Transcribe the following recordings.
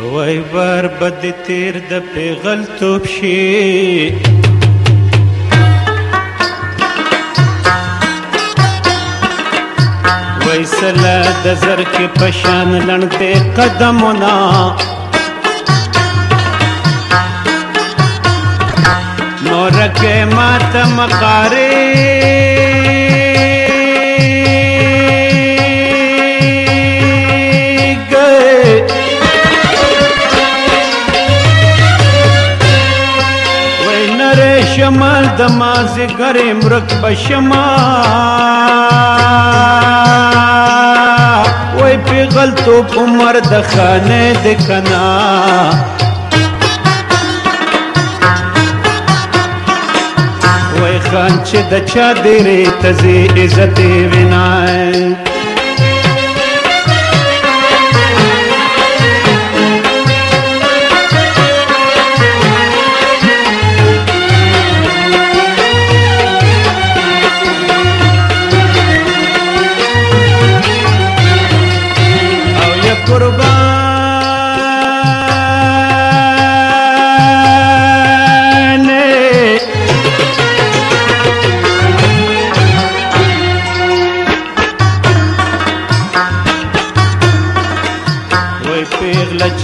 وای بار بد تیر د پیغل توپ شي وای سلا د زر کې پشان لړته قدمونه مورکه مات مقاره شما د مازګر مرک بشما وای په غلطو عمر د خانه د کنا وای خان چې د چا دې ته عزت وینای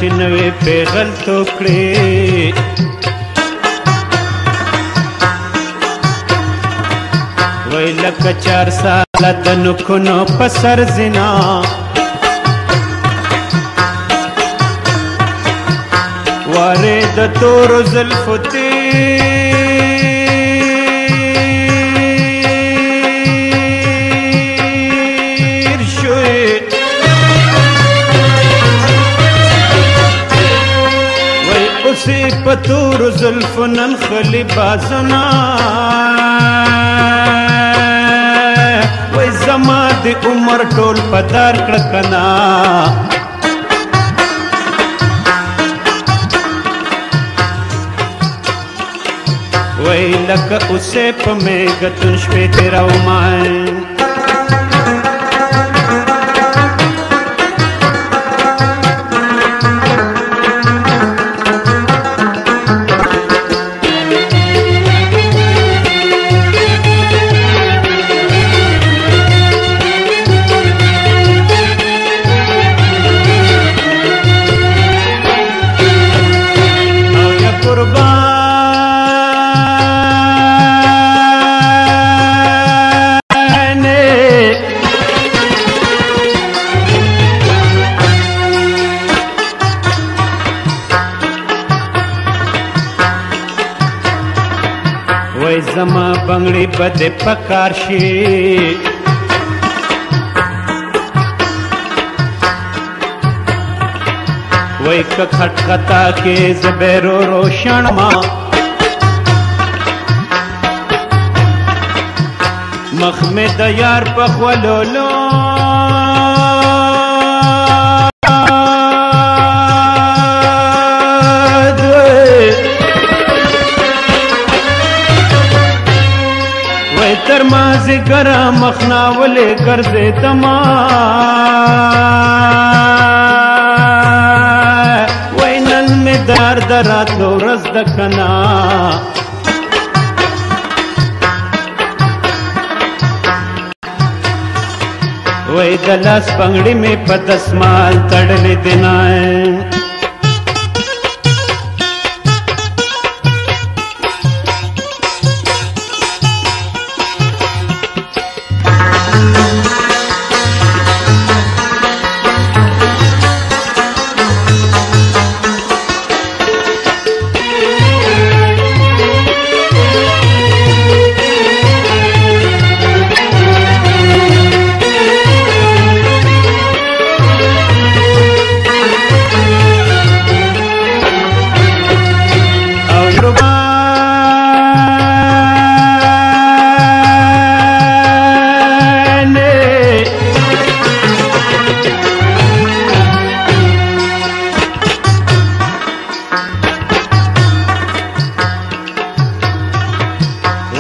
چې نوې پیغل ټوکړي وای لکه چار ساله د نکونو په سر زنا واره د تور زلفو تیر تور زلفنن خلی بازنا وای زما د عمر ټول پدار کړ کنا وای لکه اوسه په میګتون شپې تیراو مای ما بنگړي بده پکار شي وای ک خټکتا کې زبرو روشن ما مخمه د یار په خولولو कर दे तमा وینن می در دراتو رز دکنا وای دلاس پنګړې می په دسمال تړلې دینای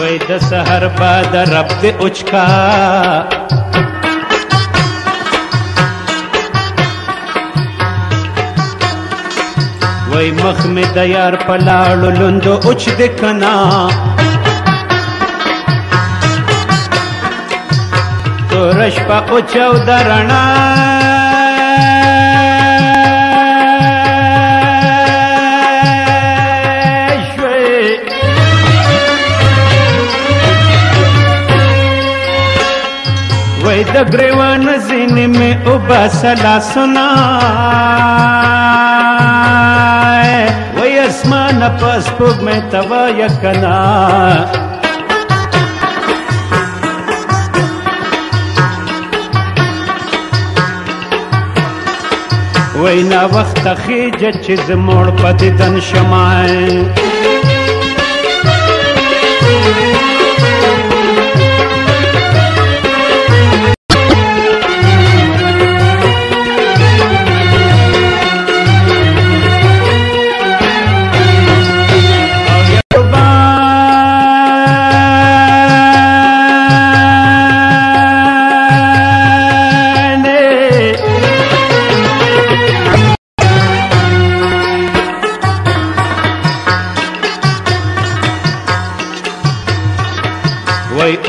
وای د سحر باد رب دې اوچکا وای مخ می د یار په لاړو لوندو اوچ دې کنا تورش په اوچو درنا د ګریوان زین می او بسلا سنا وای اسمان پس پوګ می توا یکنا وینا وخت خېج چې زموړ پدې دن شمای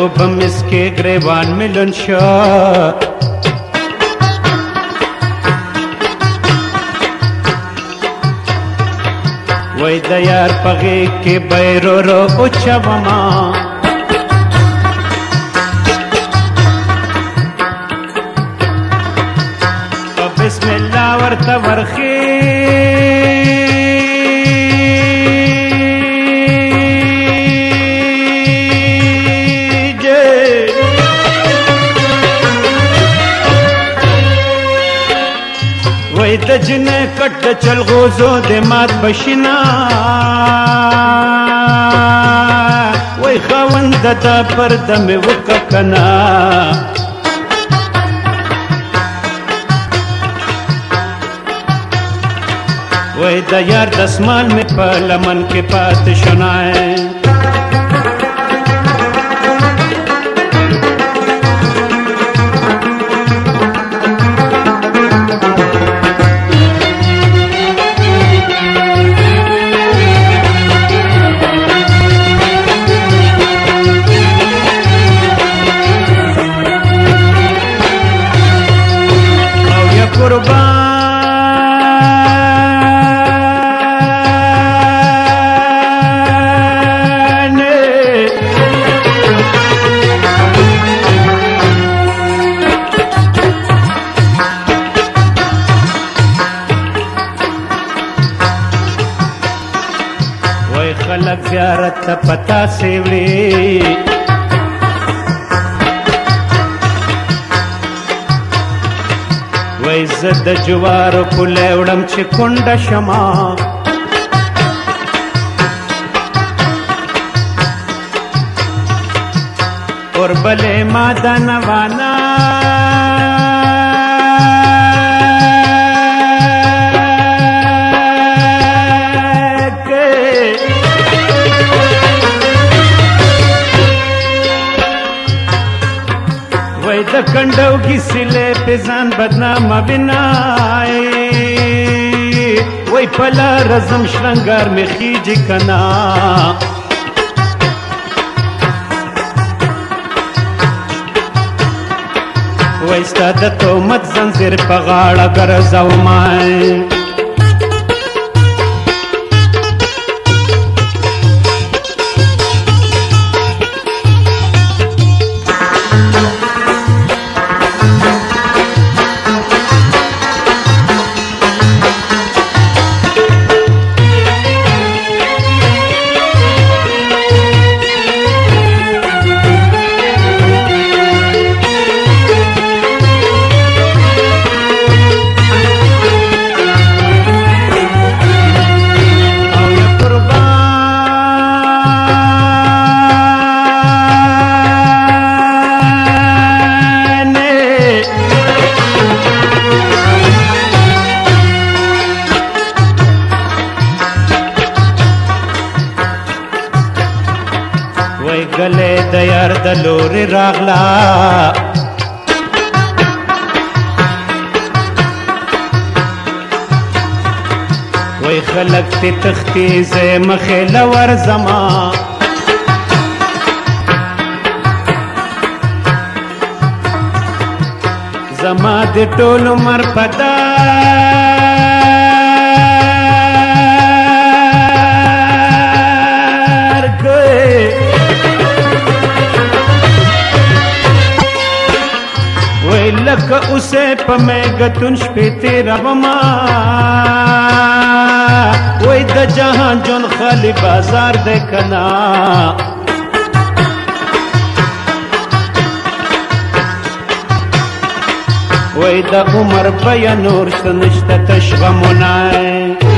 उभम इसके ग्रेवान मिलन शाह वै दया पगे के बैरो रो उच्छवमा د جن کټ چلغوزو د مات بشنا وای خوند د پردم وککنا وای د یار د اسمان می په لمن کې پات شنای خلک زیارت ته پتا سیوړي وای زه د جوارو پولی وړم چې کونډه شما اور بلې ما دانوانه وای د کنډو کی سله په ځان بدنام بنای وای پلا رزم شرنګار می خیج کنا وای ستاد ته مت زنجیر په غاړه ګرځاو مای لنګر د لور راغلا وای خلک ته تختی ز مخه لور زما زما د ټول عمر پدای وای لکه اوسې په میګتون شپې تیر وما وای د جهان جون خالی بازار د کنا وای د عمر په نور سنشت تشغمونه